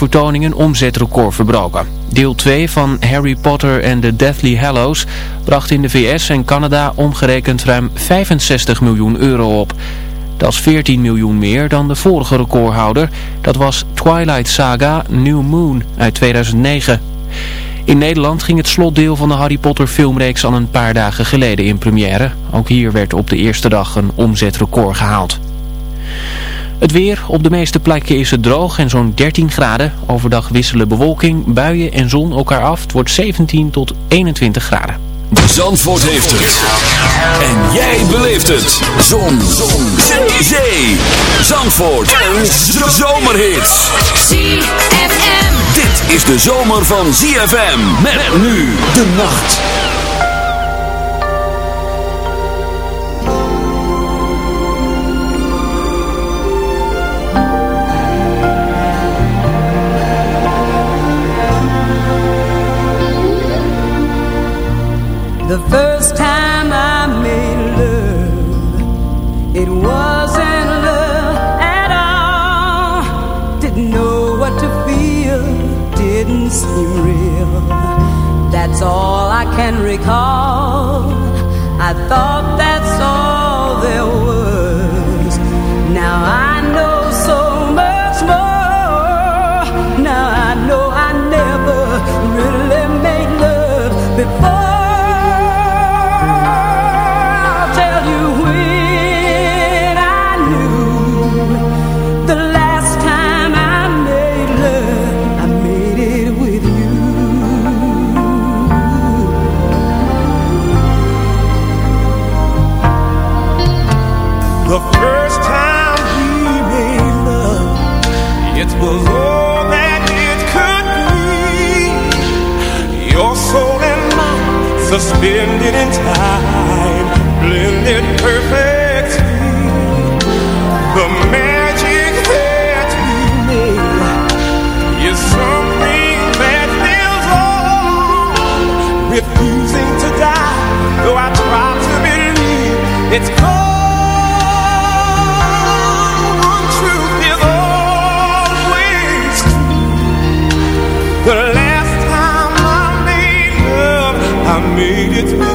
vertoning een omzetrecord verbroken. Deel 2 van Harry Potter en the Deathly Hallows bracht in de VS en Canada omgerekend ruim 65 miljoen euro op. Dat is 14 miljoen meer dan de vorige recordhouder. Dat was Twilight Saga New Moon uit 2009. In Nederland ging het slotdeel van de Harry Potter filmreeks al een paar dagen geleden in première. Ook hier werd op de eerste dag een omzetrecord gehaald. Het weer, op de meeste plekken is het droog en zo'n 13 graden. Overdag wisselen bewolking, buien en zon elkaar af. Het wordt 17 tot 21 graden. Zandvoort heeft het. En jij beleeft het. Zon. zon. Zee. Zee. Zandvoort. Een zomerhit. ZFM. Dit is de zomer van ZFM. Met nu de nacht. All I can recall. I thought that's mine, in time, blended perfectly. The magic that we made is something that lives on, refusing to die. Though I try to believe it's cold. Made it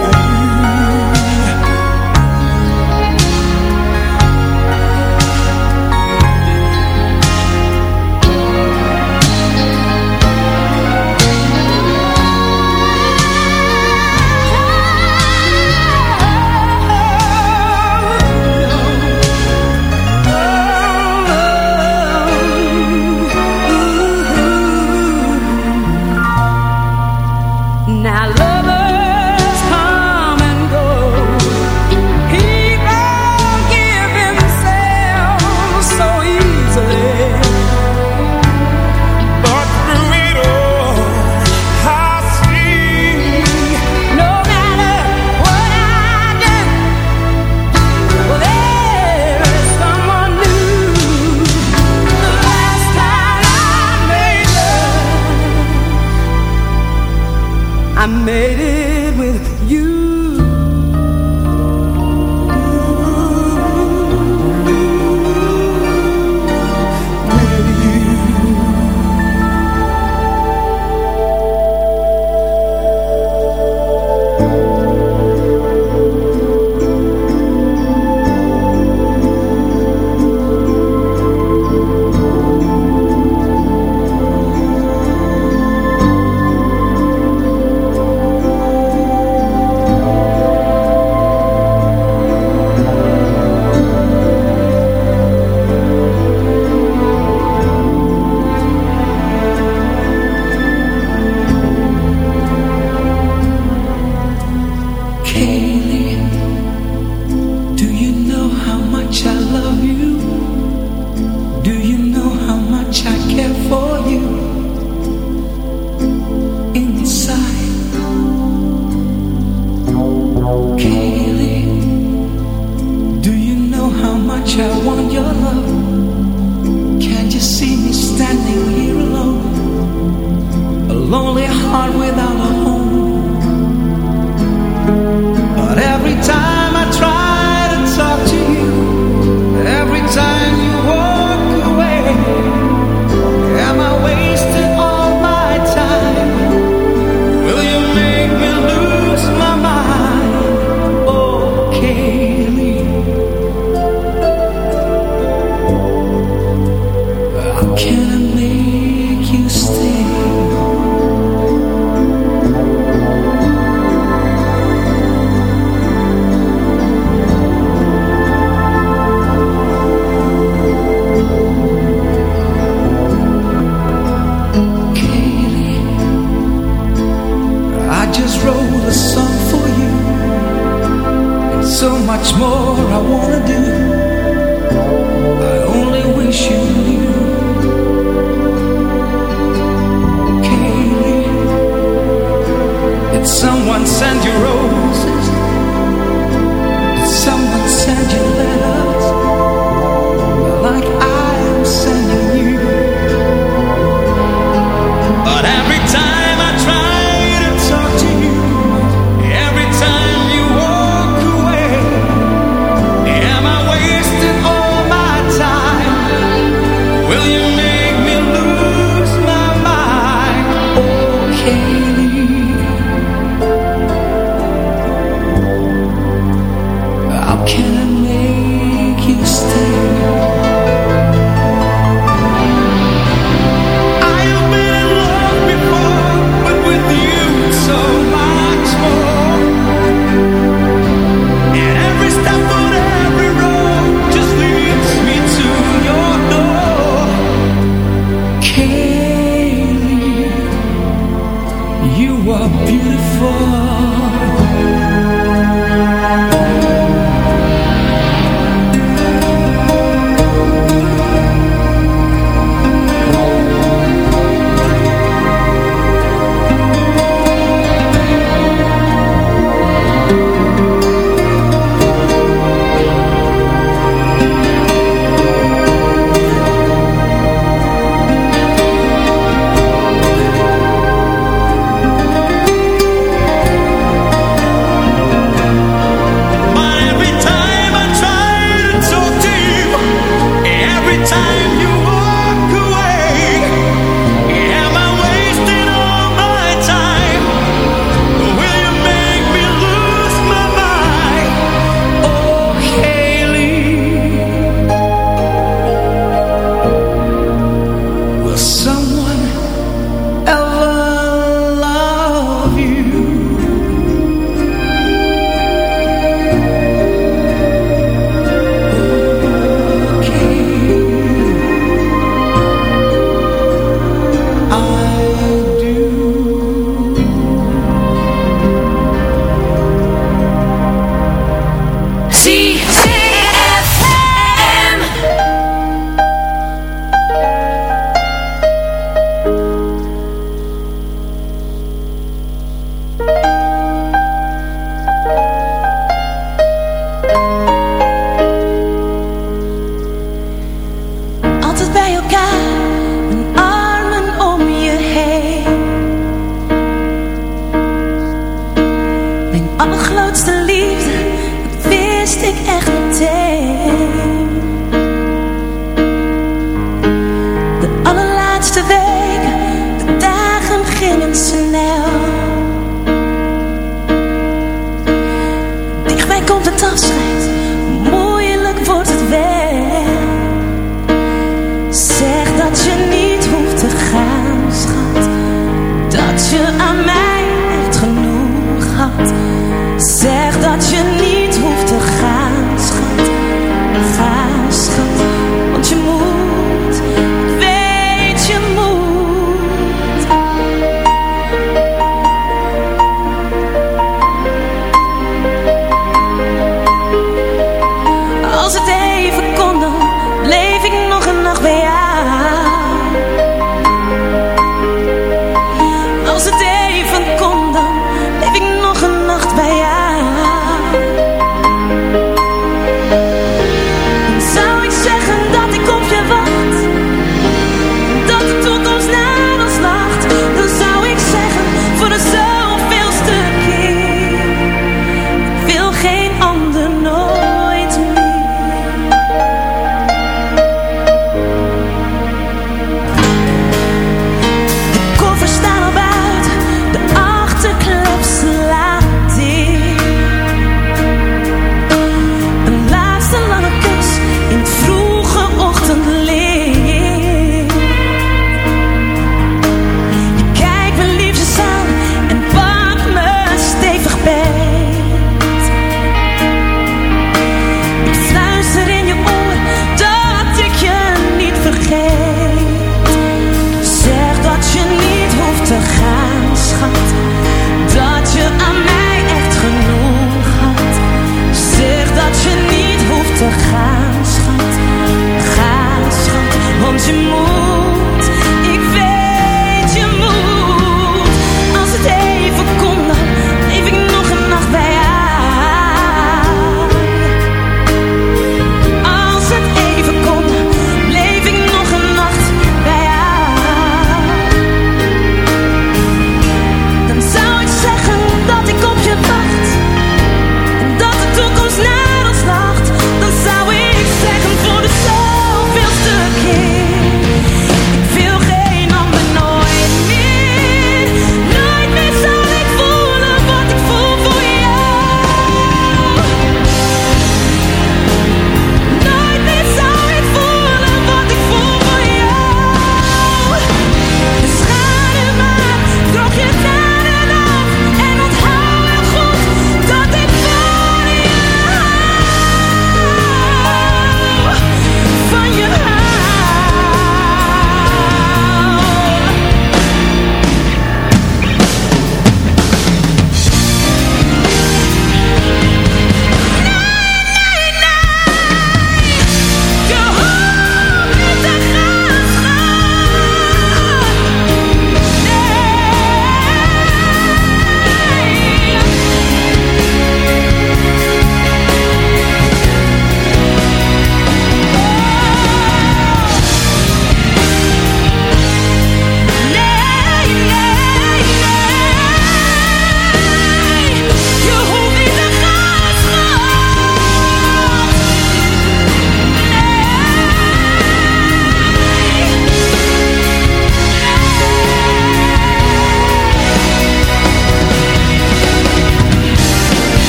so much more I wanna do. I only wish you knew. Kaylee, did someone send you roses?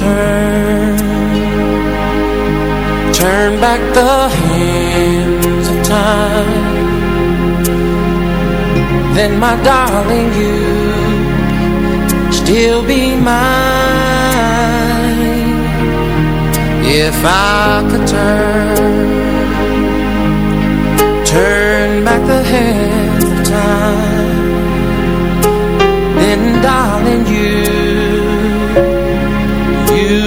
turn. Turn back the hands of time. Then my darling you still be mine. If I could turn Turn back the hands of time. Then darling you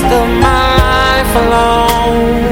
of my life alone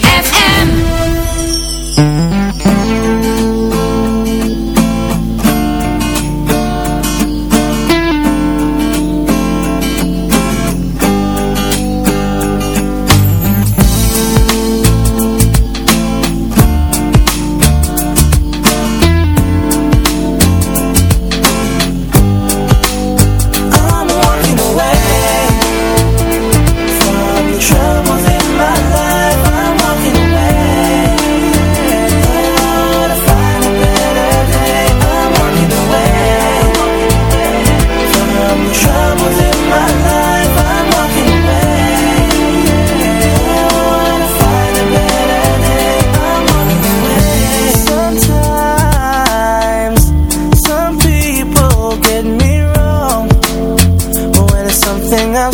get me wrong, but when it's something I'm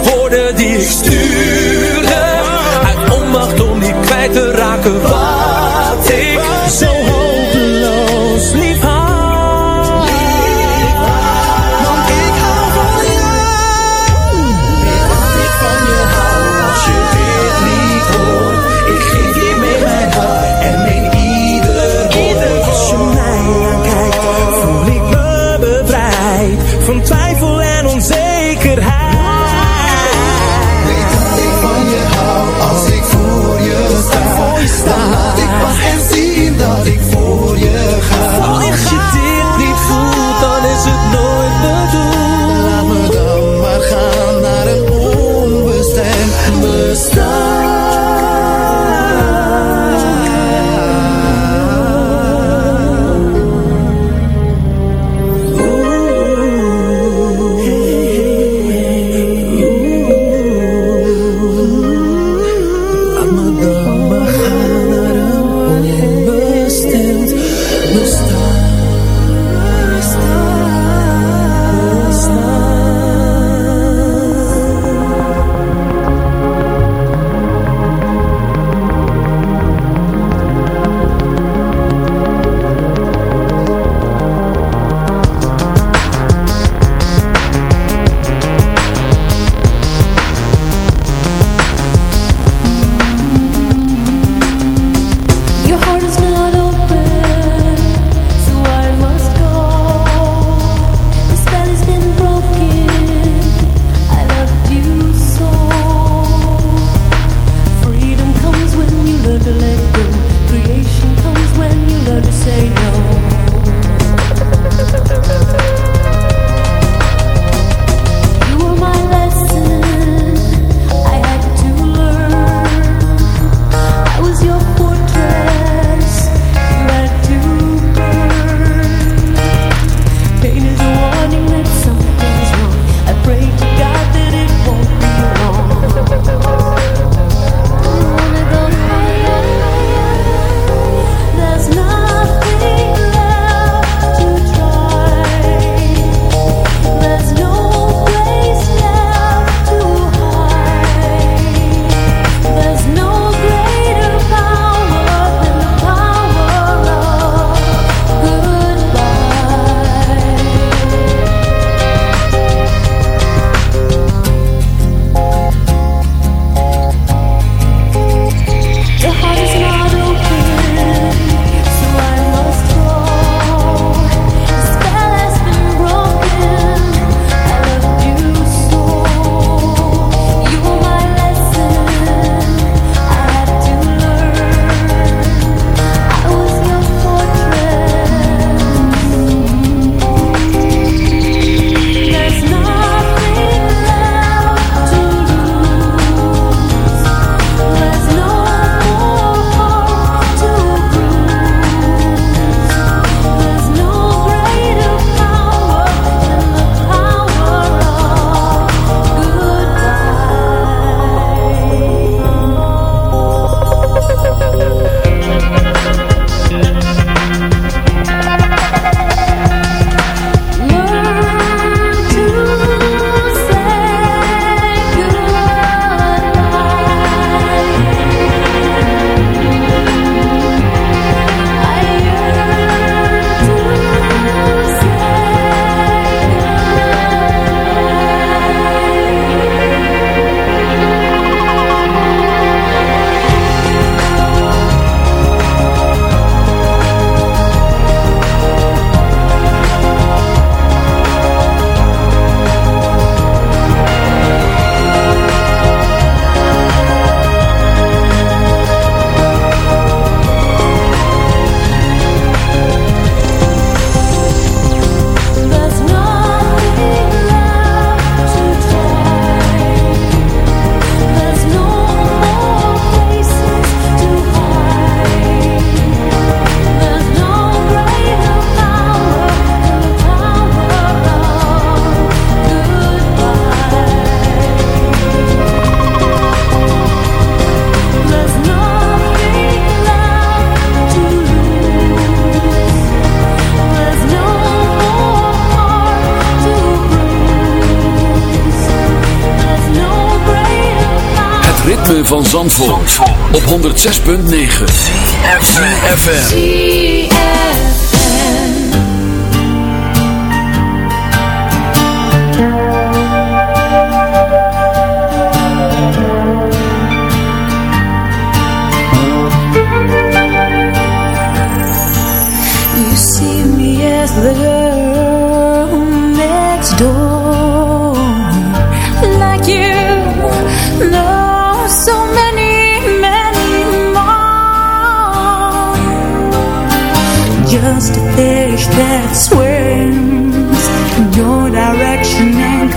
maken wat 106.9 FM.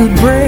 could break.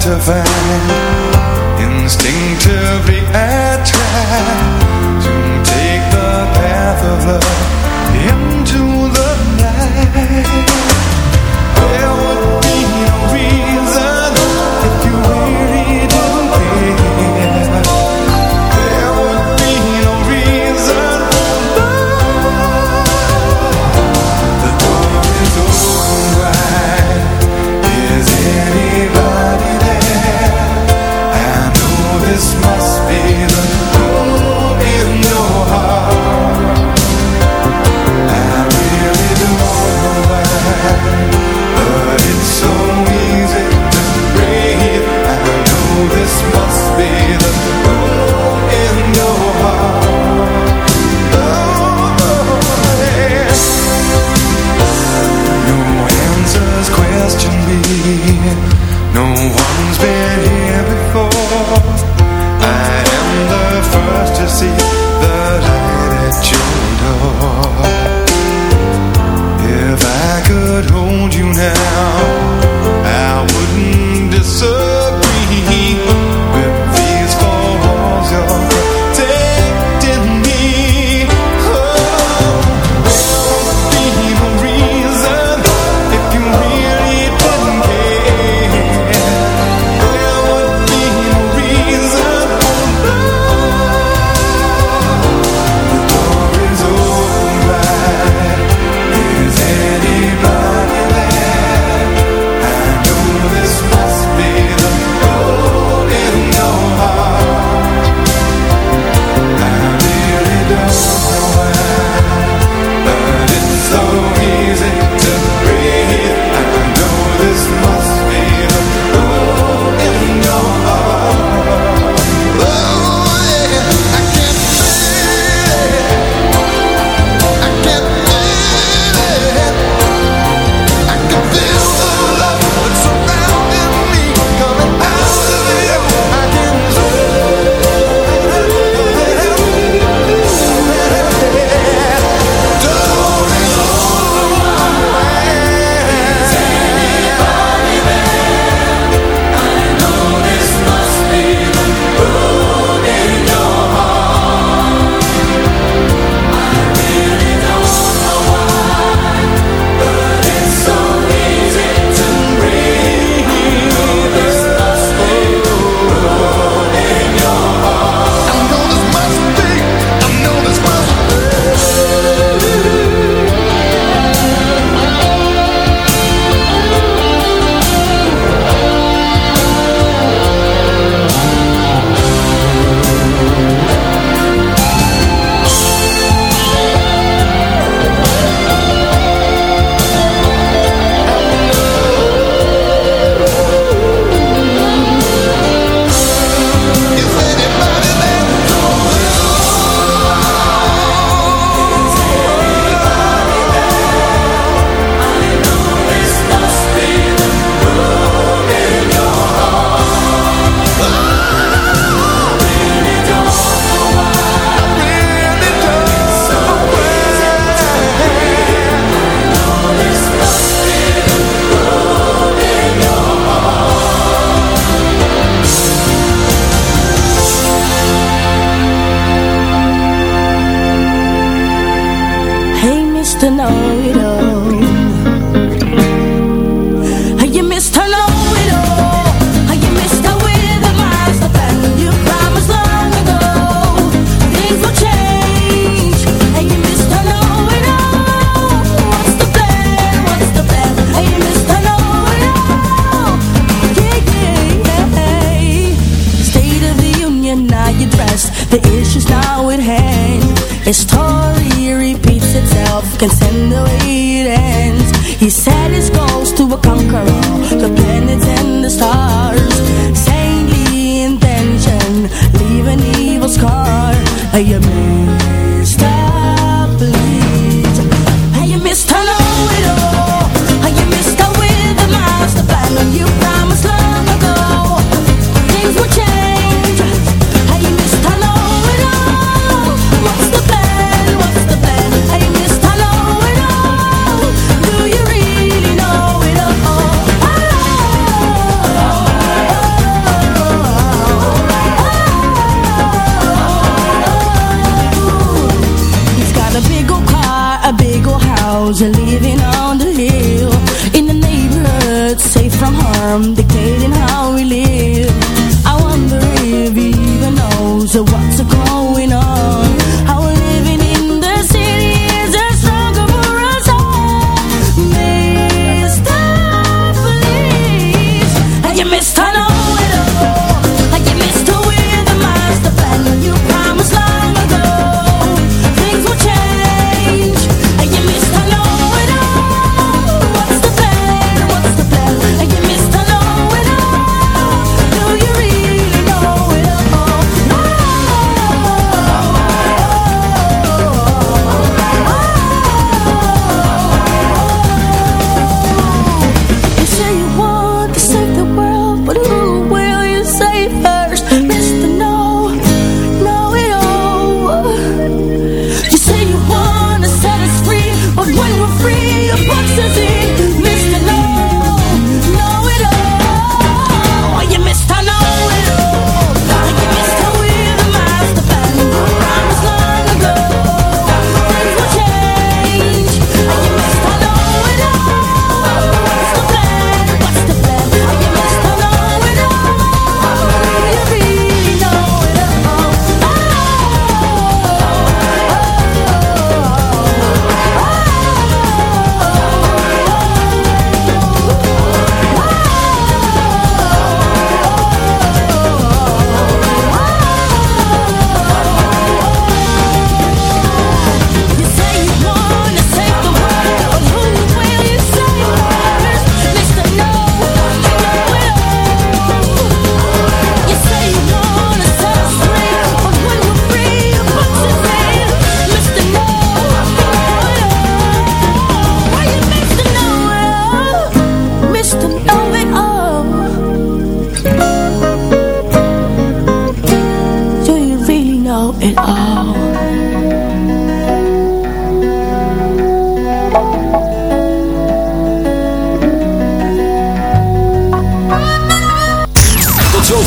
To find Instinctively I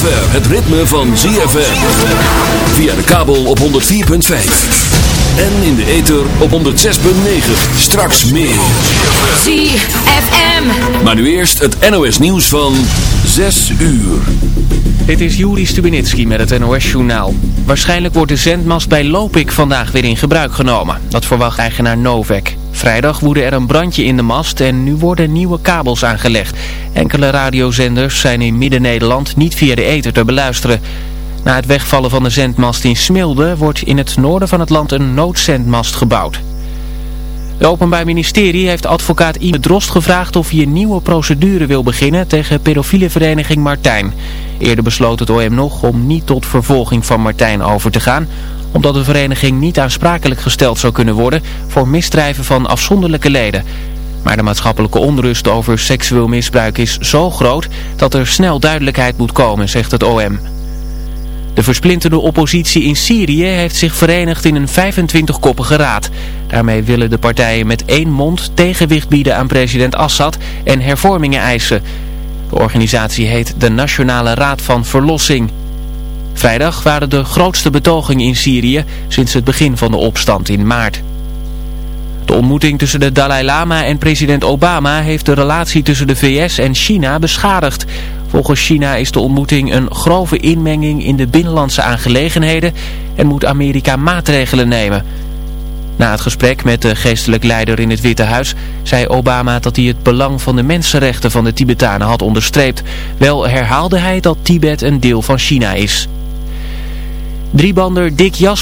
zover het ritme van ZFM. Via de kabel op 104.5. En in de ether op 106.9. Straks meer. ZFM. Maar nu eerst het NOS nieuws van 6 uur. Dit is Juri Stubenitski met het NOS-journaal. Waarschijnlijk wordt de zendmast bij Lopik vandaag weer in gebruik genomen. Dat verwacht eigenaar Novek. Vrijdag woedde er een brandje in de mast en nu worden nieuwe kabels aangelegd. Enkele radiozenders zijn in Midden-Nederland niet via de ether te beluisteren. Na het wegvallen van de zendmast in Smilde wordt in het noorden van het land een noodzendmast gebouwd. Het Openbaar Ministerie heeft advocaat Ime Drost gevraagd of hij een nieuwe procedure wil beginnen tegen pedofiele vereniging Martijn. Eerder besloot het OM nog om niet tot vervolging van Martijn over te gaan, omdat de vereniging niet aansprakelijk gesteld zou kunnen worden voor misdrijven van afzonderlijke leden. Maar de maatschappelijke onrust over seksueel misbruik is zo groot dat er snel duidelijkheid moet komen, zegt het OM. De versplinterde oppositie in Syrië heeft zich verenigd in een 25-koppige raad. Daarmee willen de partijen met één mond tegenwicht bieden aan president Assad en hervormingen eisen. De organisatie heet de Nationale Raad van Verlossing. Vrijdag waren de grootste betogingen in Syrië sinds het begin van de opstand in maart. De ontmoeting tussen de Dalai Lama en president Obama heeft de relatie tussen de VS en China beschadigd. Volgens China is de ontmoeting een grove inmenging in de binnenlandse aangelegenheden en moet Amerika maatregelen nemen. Na het gesprek met de geestelijk leider in het Witte Huis zei Obama dat hij het belang van de mensenrechten van de Tibetanen had onderstreept. Wel herhaalde hij dat Tibet een deel van China is. Driebander Dick Jasper